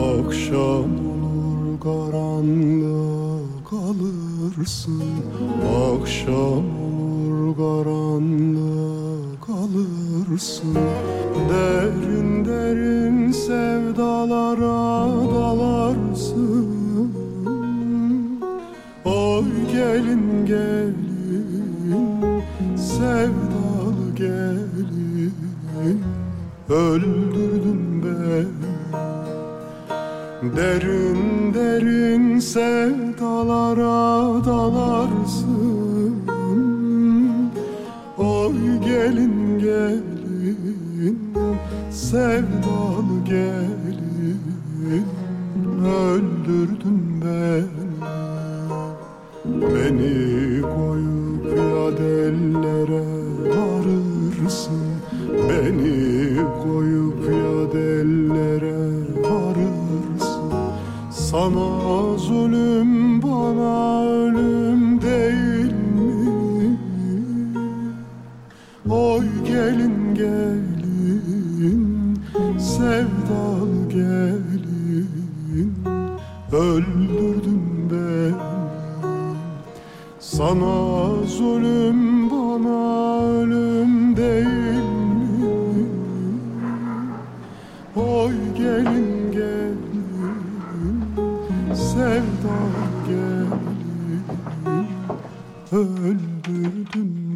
Akşam olur karanlık alırsın Akşam olur karanlık alırsın Derin derin sevdalara dalarsın. Oy gelin gelin sevdalı gelin. Öldürdün beni. Derin derin sevdalara dalarsın. Oy gelin gelin sevdalı gelin. Öldürdün beni. Beni koyup yadellere varırsın. Beni koyup yadellere varırsın Sana zulüm bana ölüm değil mi? Oy gelin gelin sevdalı gelin Öldürdün beni sana zulüm bana ölüm değil mi? Oy gelin sevda gelin Öldürdün